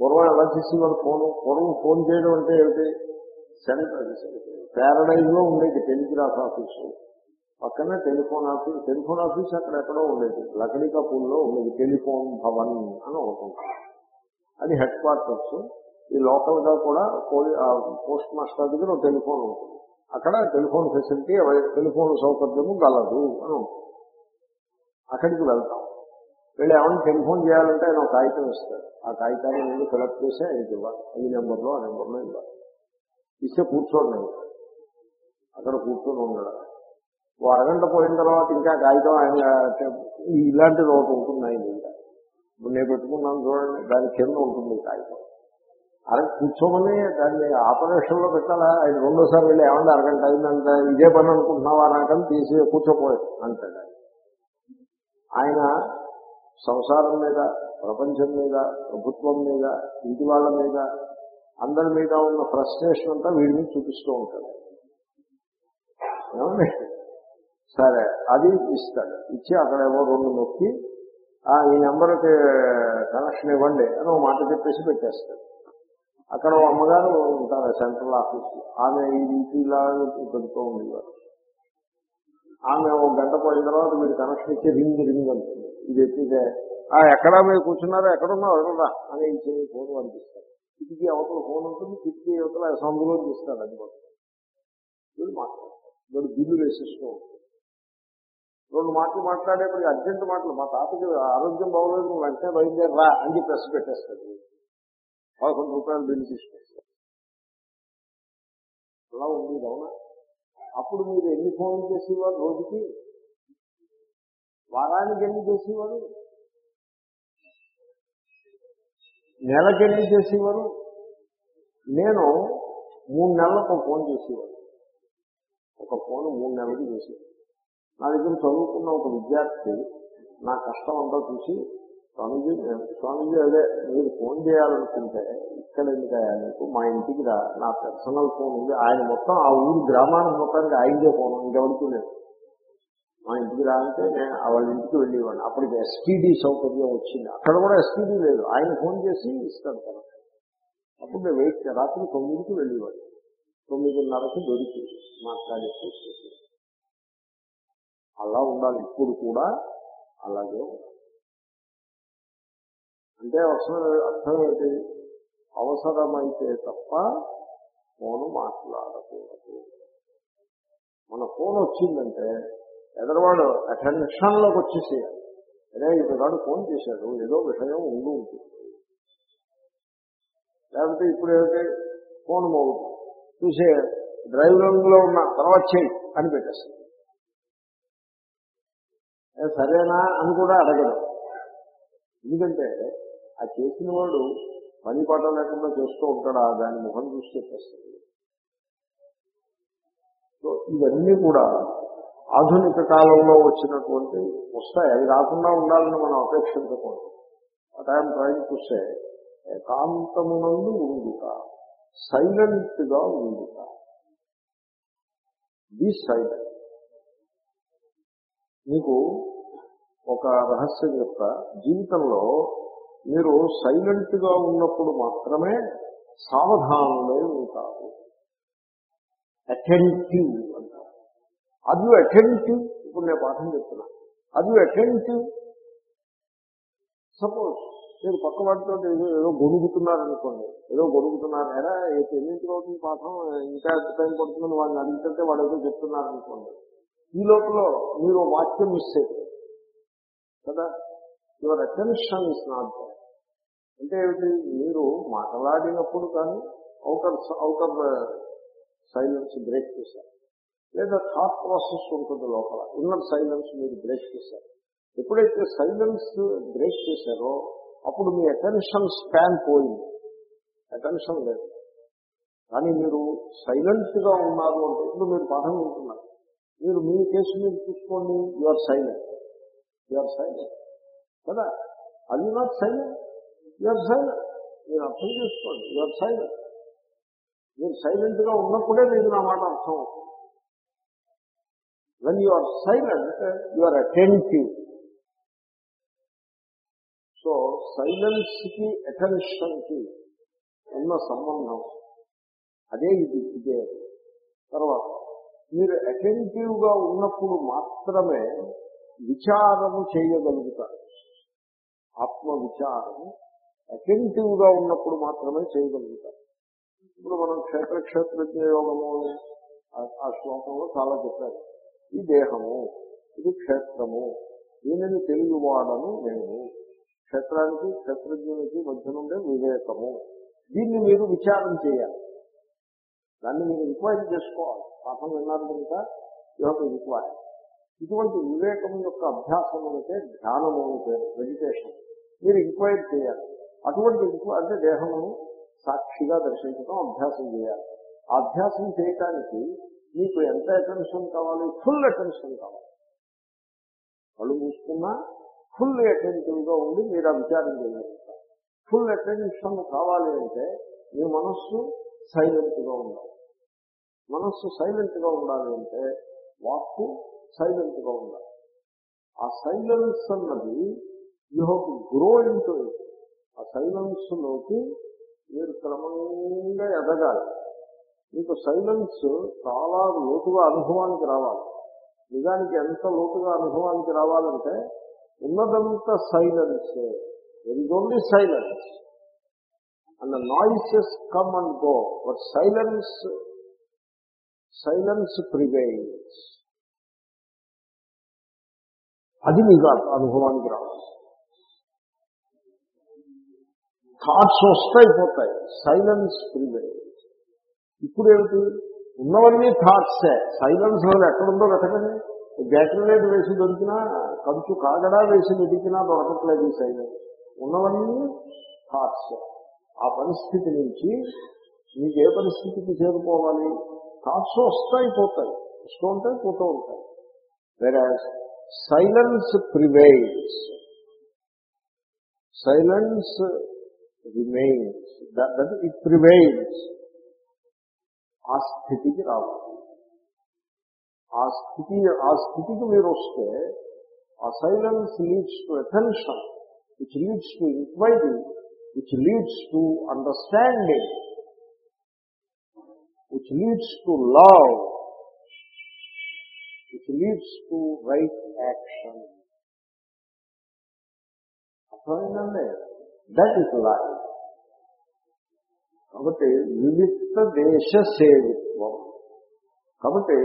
పూర్వం ఎలా చేసేవారు ఫోన్? పూర్వం ఫోన్ చేయడం అంటే ఏమిటి? సెంటర్ ప్యారడైజ్లో ఉండేది టెలిగ్రాఫ్ ఆఫీసు. పక్కనే టెలిఫోన్ ఆఫీస్ టెలిఫోన్ ఆఫీస్ అక్కడ ఎక్కడో ఉండేది. లకడికాపూల్లో ఉండేది. టెలిఫోన్ భవన్ అని ఒకటి అది హెడ్ క్వార్టర్స్. ఈ లోకల్గా కూడా పోస్ట్ మాస్టర్ దగ్గర టెలిఫోన్ ఉంటుంది. అక్కడ టెలిఫోన్ ఫెసిలిటీ టెలిఫోన్ సౌకర్యము గలదు అని అక్కడికి వెళ్తాం. వీళ్ళు ఏమైనా టెలిఫోన్ చేయాలంటే ఆయన ఒక కాగితం ఇస్తాడు ఆ కాగితాన్ని ముందు ఫిలప్ చేసి ఆయనకి ఇవ్వాలి. ఈ నెంబర్లో ఆ నెంబర్లో ఇవ్వాలి. ఇస్తే కూర్చోండి. అక్కడ కూర్చొని ఉండడం. ఓ అరగంట పోయిన తర్వాత ఇంకా కాగితం ఆయన ఇలాంటిది ఒకటి ఉంటుంది ఆయన ఇంకా ఇప్పుడు నేను పెట్టుకున్నాను చూడండి దాని కింద ఉంటుంది కాగితం. అర కూర్చోమని దాన్ని ఆపరేషన్లో పెట్టాలా? ఆయన రెండోసారి వెళ్ళి ఏమన్నా అరగంట అయిందంట ఇదే పని అనుకుంటున్నావా నాకని తీసి కూర్చోపోయాడు అంటాడు ఆయన. ఆయన సంసారం మీద ప్రపంచం మీద ప్రభుత్వం మీద ఇంటి వాళ్ళ మీద అందరి మీద ఉన్న ఫ్రస్ట్రేషన్ అంతా వీడి మీద చూపిస్తూ ఉంటాడు ఏమండి? సరే అది ఇస్తాడు. ఇచ్చి అక్కడేమో రెండు నొక్కి ఈ నెంబర్కి కనెక్షన్ ఇవ్వండి అని ఒక మాట చెప్పేసి పెట్టేస్తాడు. అక్కడ ఓ అమ్మగారు ఉంటారు సెంట్రల్ ఆఫీస్. ఆమె ఈ ఇంటిలా పెడుతూ ఉండేవారు. ఆమె ఒక గంట పోయిన తర్వాత మీరు కనెక్షన్ ఇచ్చి రింగ్ రింగ్ అంటుంది. ఇది ఎత్తితే "ఆ, ఎక్కడా మీరు కూర్చున్నారో? ఎక్కడున్నారో ఎవరురా అని ఇచ్చి ఫోన్ పంపిస్తారు కిటికీ అవతల ఫోన్ ఉంటుంది కిటికీ అవతల సందులో తీస్తాడు అది మొత్తం వీళ్ళు మాట్లాడతారు వీళ్ళు బిల్లు వేసేస్తూ ఉంటారు రెండు మాటలు మాట్లాడేప్పుడు అర్జెంట్ మాటలు. మా తాతకి ఆరోగ్యం బాగోలేదు నువ్వు వెంటనే బయలుదేరరా అని చెప్పి ప్రెస్ పెట్టేస్తాడు. పదకొండు రూపాయలు బిల్లు తీసుకొస్తాడు. అలా ఉంది అవునా అప్పుడు మీరు ఎన్ని ఫోన్లు చేసేవారు రోజుకి? వారానికి ఎన్ని చేసేవారు? నెలకి ఎన్ని చేసేవారు? నేను మూడు నెలలకు ఒక ఫోన్ చేసేవాడు ఒక ఫోన్ మూడు నెలలకి చేసేవాడు నా దగ్గర చదువుకున్న ఒక విద్యార్థి నా కష్టం అంతా చూసి స్వామీజీ స్వామీజీ అదే మీరు ఫోన్ చేయాలనుకుంటే ఇక్కడ ఎందుకయ్యా మా ఇంటికి రా. నా పర్సనల్ ఫోన్ ఉంది. ఆయన మొత్తం ఆ ఊరు గ్రామానికి మొత్తానికి ఆయనదే ఫోన్ ఇంకెవరికి లేదు. మా ఇంటికి రా అంటే నేను వాళ్ళ ఇంటికి వెళ్ళేవాడిని. అప్పటికి ఎస్టీడీ సౌకర్యం వచ్చింది. అక్కడ కూడా ఎస్టీడీ లేదు. ఆయన ఫోన్ చేసి ఇస్తాడు తన అప్పుడు నేను వెయిట్ రాత్రి తొమ్మిదికి వెళ్ళేవాడు తొమ్మిదిన్నరకు దొరికి మాట్లాడేసి వచ్చేసి. అలా ఉండాలి. ఇప్పుడు కూడా అలాగే అంటే అవసరం అర్థం ఏంటి? అవసరమైతే తప్ప ఫోను మాట్లాడకూడదు. మన ఫోన్ వచ్చిందంటే ఎదరవాడు అటెన్షన్లోకి వచ్చేసి వచ్చేసేయాలి. అదే ఇతగాడు ఫోన్ చేశాడు ఏదో విషయం ఉండి ఉంటుంది. లేకపోతే ఇప్పుడు ఏమిటి? ఫోన్ మోగుతుంది. చూసే డ్రైవింగ్లో ఉన్న తర్వాత చేయి అని పెట్టేస్తుంది సరేనా అని కూడా అడగడం. ఎందుకంటే ఆ చేసిన వాడు పని పాట లేకుండా చేస్తూ ఉంటాడా? దాని ముఖం చూసి చెప్పేస్తుంది సో ఇవన్నీ కూడా ఆధునిక కాలంలో వచ్చినటువంటి వస్తాయి. అవి రాకుండా ఉండాలని మనం అపేక్షించకూడదు. అట్ ఐఎమ్ ట్రైన్ చూస్తే ఏకాంతమునందు ఉండుట సైలెంట్గా ఉండుట. బి సైలెంట్ మీకు ఒక రహస్యం యొక్క జీవితంలో మీరు సైలెంట్గా ఉన్నప్పుడు మాత్రమే సావధానులై ఉంటారు. అటెంటివ్ అంటారు. అది అటెంటివ్ ఇప్పుడు నేను పాఠం చెప్తున్నా. అది అటెంటివ్ సపోజ్ మీరు పక్క వాటితో ఏదో ఏదో గొడుగుతున్నారనుకోండి ఏదో గొడుగుతున్నారు ఎరా ఎన్నింటికి అవుతుంది పాఠం ఇంకా ఎంత టైం పడుతుందని వాళ్ళని అడిగితే వాళ్ళు ఏదో చెప్తున్నారనుకోండి. ఈ లోపల మీరు వాక్యం మిస్ అయిపోయారు కదా యువర్ అటెన్షన్ ఇస్ నాట్ అంటే ఏమిటి? మీరు మాట్లాడినప్పుడు కానీ అవుటర్ అవుటర్ సైలెన్స్ బ్రేక్ చేశారు. లేదా థాట్ ప్రాసెస్ ఉంటుంది లోపల. ఇన్నర్ సైలెన్స్ మీరు బ్రేక్ చేశారు. ఎప్పుడైతే సైలెన్స్ బ్రేక్ చేశారో అప్పుడు మీ అటెన్షన్ స్పాన్ పోయింది. అటెన్షన్ లేదు. కానీ మీరు సైలెన్స్గా ఉన్నారు అంటే ఇప్పుడు మీరు పాఠం వింటున్నారు. మీరు మీ కేసు మీరు చూసుకోండి. యువర్ సైలెంట్ యువర్ సైలెంట్ కదా? అది నాట్ సైలెంట్ యువర్ సైలెంట్ మీరు అర్థం చేసుకోండి. యువర్ సైలెంట్ మీరు సైలెంట్గా ఉన్నప్పుడే మీకు నా మాట అర్థం అవుతుంది. When you are silent you are attentive so సైలెన్స్కి అటెన్షన్కి ఉన్న సంబంధం. అదే ఇది ఇదే. తర్వాత మీరు అటెంటివ్గా ఉన్నప్పుడు మాత్రమే విచారము చేయగలుగుతారు. ఆత్మ విచారము అటెంటివ్గా ఉన్నప్పుడు మాత్రమే చేయగలుగుతారు. ఇప్పుడు మనం క్షేత్ర క్షేత్రజ్ఞ యోగము ఆ- శ్లోకంలో చాలా చెప్పారు. ఈ దేహము ఇది క్షేత్రము దీనిని తెలియవాడను నేను. క్షేత్రానికి క్షేత్రజ్ఞునికి మధ్య నుండే వివేకము. దీన్ని మీరు విచారం చేయాలి. దాన్ని మీరు ఎంక్వైరీ చేసుకోవాలి. పాఠం విన్నారు కనుక యొక్క ఎంక్వైరీ ఇటువంటి వివేకం యొక్క అభ్యాసం అంటే ధ్యానము అని పేరు మెడిటేషన్ మీరు ఎంక్వైరీ చేయాలి. అటువంటి ఎంక్వైరీ అంటే దేహమును సాక్షిగా దర్శించడం అభ్యాసం చేయాలి. అభ్యాసం చేయటానికి మీకు ఎంత అటెన్షన్ కావాలి? ఫుల్ అటెన్షన్ కావాలి. కళ్ళు మూసుకున్నా ఫుల్ అటెంటివ్గా ఉండి మీరు ఆ విచారం చేయగలుగుతారు. ఫుల్ అటెన్షన్ కావాలి అంటే మీ మనస్సు సైలెంట్గా ఉండాలి. మనస్సు సైలెంట్గా ఉండాలి అంటే వాక్కు సైలెంట్గా ఉండాలి. ఆ సైలెన్స్ అన్నది you have to grow into. It ఆ సైలెన్స్లోకి మీరు క్రమంగా ఎదగాలి. మీకు సైలెన్స్ చాలా లోతుగా అనుభవానికి రావాలి. నిజానికి ఎంత లోతుగా అనుభవానికి రావాలంటే ఉన్నదంతా silence. Very only silence and the noises come and go but silence silence prevails అది మీకు అనుభవానికి రావాలి థాట్స్ వస్తాయి పోతాయి. సైలెన్స్ ప్రివైల్స్ ఇప్పుడు ఏమిటి ఉన్నవన్నీ థాట్సే సైలెన్స్ వాళ్ళు ఎక్కడుందో వెతకని బ్యాటరీ వేసి దొరికినా కంచు కాగడా వేసి వెతికినా దొరకట్లేదు ఈ సైలెన్స్ ఉన్నవన్నీ థాట్సే ఆ పరిస్థితి నుంచి మీకు ఏ పరిస్థితికి చేరుకోవాలి. థాట్స్ వస్తాయి పోతాయి. వస్తూ ఉంటాయి పోతూ ఉంటాయి. వేరే silence prevails silence remains that it prevails ఆ స్థితికి రావాలి. ఆ స్థితి ఆ స్థితికి మీరు వస్తే ఆ silence leads to attention which leads to inquiry which leads to understanding, which leads to love, which leads to right action. అర్థమైందండి? దట్ ఇస్ లైఫ్ కాబట్టి వివిక్త దేశ సేవిత్వం. కాబట్టి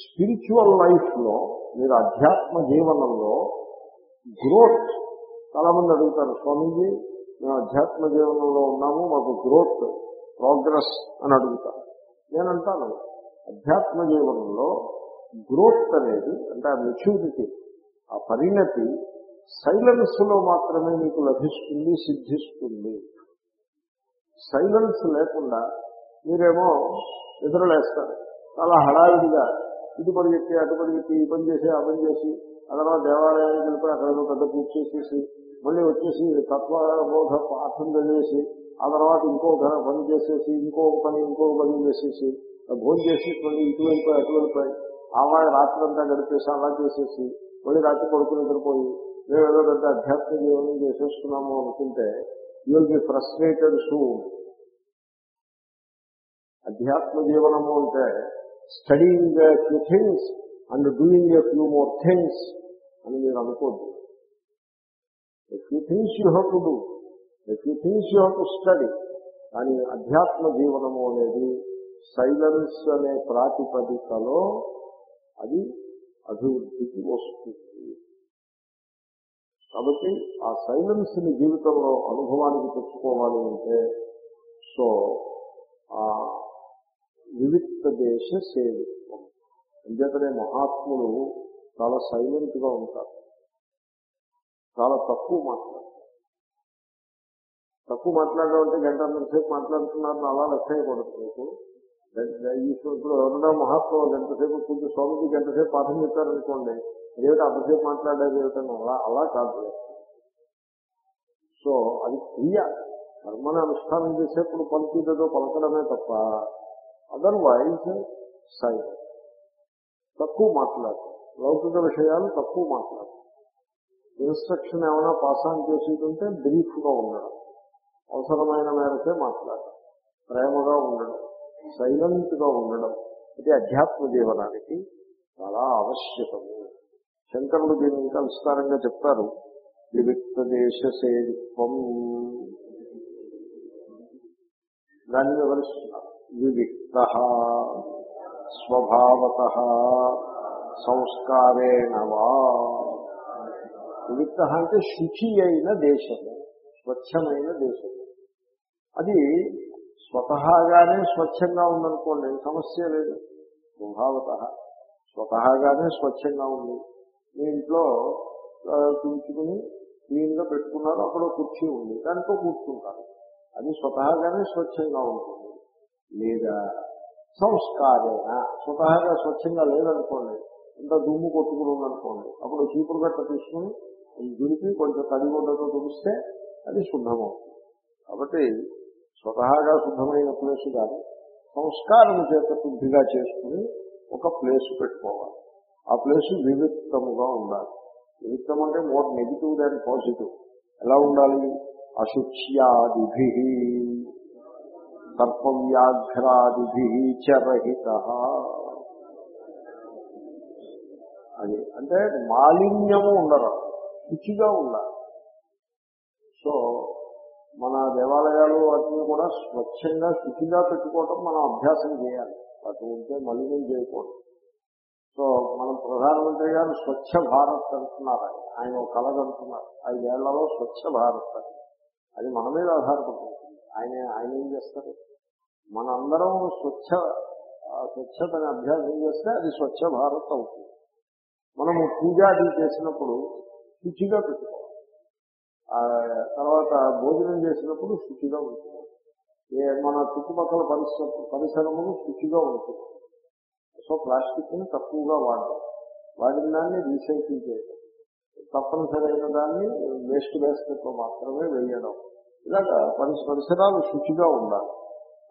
స్పిరిచువల్ లైఫ్లో మీరు అధ్యాత్మ జీవనంలో గ్రోత్ చాలామంది అడుగుతారు స్వామీజీ మేము అధ్యాత్మ జీవనంలో ఉన్నాము మాకు గ్రోత్ ప్రోగ్రెస్ అని అడుగుతాను నేనంటాను అధ్యాత్మ జీవనంలో గ్రోత్ అనేది అంటే ఆ మెచ్యూరిటీ ఆ పరిణతి సైలెన్స్లో మాత్రమే మీకు లభిస్తుంది సిద్ధిస్తుంది. సైలెన్స్ లేకుండా మీరేమో నిద్రలేస్తారు. చాలా హడావిడిగా ఇటు పరిగెత్తి అటు పరిగెత్తి ఈ పని చేసి ఆ పని చేసి ఆ తర్వాత దేవాలయానికి వెళ్ళిపోయి అక్కడ ఏదో పెద్ద పూజ చేసేసి మళ్ళీ వచ్చేసి తత్వబోధ పాఠం చదివేసి ఆ తర్వాత ఇంకో పని చేసేసి ఇంకో పని ఇంకో పని చేసేసి భోజనం చేసి మళ్ళీ ఇటు వెళ్ళిపోయి అటు వెళ్ళిపోయి ఆమె రాత్రి అంతా గడిపేసి అలా చేసేసి మళ్ళీ రాత్రి పడుకుని నిద్రపోయి మేము ఏదో పెద్ద అధ్యాత్మ జీవనం చేసేసుకున్నాము అనుకుంటే you will be frustrated soon అధ్యాత్మ జీవనము అంటే studying few things and doing a few more things అని మీరు అనుకోద్దు. Few things you have to do few things you have to study కానీ అధ్యాత్మ జీవనము అనేది సైలెన్స్ అనే ప్రాతిపదికలో అది అభివృద్ధికి వస్తుంది. కాబట్టి ఆ సైలెన్స్ని జీవితంలో అనుభవానికి తెచ్చుకోవాలి అంటే సో ఆ వివిక్త దేశ సేవిత్వం. అంచేతనే మహాత్ములు చాలా సైలెంట్గా ఉంటారు. చాలా తక్కువ మాట్లాడతారు. తక్కువ మాట్లాడడం అంటే గంట సేపు మాట్లాడుతున్నారని అలా లెక్క చేయకూడదు మీకు. ఇప్పుడు ఎవరైనా మహాత్ములు గంటసేపు పూజ స్వామికి గంటసేపు పాఠం చెప్పారనుకోండి ఏమిటి అంతసేపు మాట్లాడేది ఏమిటని అలా అలా కాదు. సో అది క్రియ. కర్మని అనుష్ఠానం చేసేప్పుడు పలుకుతుందో పలకడమే తప్ప అదర్వైజ్ సైలెంట్ తక్కువ మాట్లాడు. లౌకిక విషయాలు తక్కువ మాట్లాడు. ఇన్స్ట్రక్షన్ ఏమైనా పాస్ ఆన్ చేసేదంటే బ్రీఫ్ ఉండడం. అవసరమైన మేరకే మాట్లాడడం ప్రేమగా ఉండడం. సైలెంట్గా ఉండడం. ఇది అధ్యాత్మ జీవనానికి చాలా ఆవశ్యకము. శంకరులు దీన్ని ఇంకా విస్తారంగా చెప్తారు. వివిక్త దేశ సేవిత్వం. దాన్ని వివరిస్తున్నారు. వివిక్త స్వభావత సంస్కారేణ వా. వివిక్త అంటే శుచి అయిన దేశము స్వచ్ఛమైన దేశము. అది స్వతహాగానే స్వచ్ఛంగా ఉందనుకోండి సమస్య లేదు. స్వభావత స్వతహాగానే స్వచ్ఛంగా ఉంది. మీ ఇంట్లో తుంచుకుని క్లీన్ పెట్టుకున్నారు అక్కడ కుర్చీ ఉంది దాంట్లో కూర్చుంటారు. అది స్వతహాగానే స్వచ్ఛంగా ఉంటుంది. లేదా సంస్కారేణ. స్వతహాగా స్వచ్ఛంగా లేదనుకోండి ఇంత దుమ్ము కొట్టుకుని ఉందనుకోండి అప్పుడు చీపురు గట్ట తీసుకుని దుడిపి కొంచెం తడిగుడ్డతో తుడిస్తే అది శుద్ధమవుతుంది. కాబట్టి స్వతహాగా శుద్ధమైన ప్లేస్ కాదు సంస్కారం చేత శుద్ధిగా చేసుకుని ఒక ప్లేస్ పెట్టుకోవాలి. ఆ ప్లేస్ వివిత్తముగా ఉండాలి. వివిత్తం అంటే మోర్ నెగిటివ్ దాన్ పాజిటివ్. ఎలా ఉండాలి? అశుచ్యాదిభి. సర్పవ్యాఘ్రాదిభి చరహిత అది అంటే మాలిన్యము ఉండరు శుచిగా ఉండాలి. సో మన దేవాలయాలు వాటిని కూడా స్వచ్ఛంగా శుచిగా పెట్టుకోవటం మనం అభ్యాసం చేయాలి. వాటి ఉంటే మలినం చేయకూడదు. సో మనం ప్రధానమంత్రి గారు స్వచ్ఛ భారత్ అంటున్నారు. ఆయన ఆయన ఒక కళ అంటున్నారు. ఐదేళ్ళలో స్వచ్ఛ భారత్ అది మన మీద ఆధారపడుతుంది ఆయన ఆయన ఏం చేస్తారు? మనందరం స్వచ్ఛ స్వచ్ఛతని అభ్యాసం చేస్తే అది స్వచ్ఛ భారత్ అవుతుంది. మనము పూజాది చేసినప్పుడు శుచిగా పెట్టుకోవాలి. తర్వాత భోజనం చేసినప్పుడు శుచిగా ఉంటుంది ఏ మన చుట్టుపక్కల పరిసర పరిసరములు శుచిగా ఉంటుంది సో ప్లాస్టిక్ని తక్కువగా వాడడం. వాడిన దాన్ని రీసైకిల్ చేయడం. తప్పనిసరైన దాన్ని వేస్ట్ వేస్ట్తో మాత్రమే వేయడం. ఇలాగా పరిసరాలు శుచిగా ఉండాలి.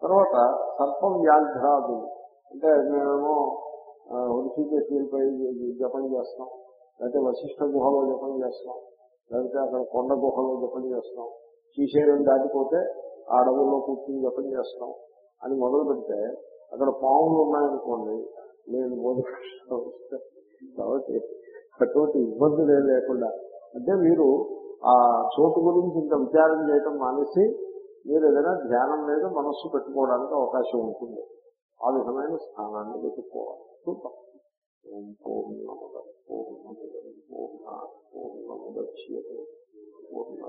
తర్వాత సర్పం వ్యాఘ్రాదు. అంటే మేమేమో హృషికేశ్ జపం చేస్తాం. లేకపోతే వశిష్ఠ గుహలో జపం చేస్తాం. లేకపోతే అక్కడ కొండ గుహలో జపం చేస్తాం. శ్రీశైలం దాటిపోతే ఆ అడవుల్లో కూర్చుని జపం చేస్తాం అని మొదలు పెడితే అక్కడ పాములు ఉన్నాయనుకోండి నేను కాబట్టి అటువంటి ఇబ్బందులు ఏం లేకుండా. అంటే మీరు ఆ చోటు గురించి ఇంకా విచారం చేయటం మానేసి మీరు ఏదైనా ధ్యానం మీద మనస్సు పెట్టుకోవడానికి అవకాశం ఉంటుంది. ఆ విధమైన స్థానాన్ని వెతుక్కోవాలి. చూద్దాం ఓం పూర్ణముద పూర్ణముద పూర్ణ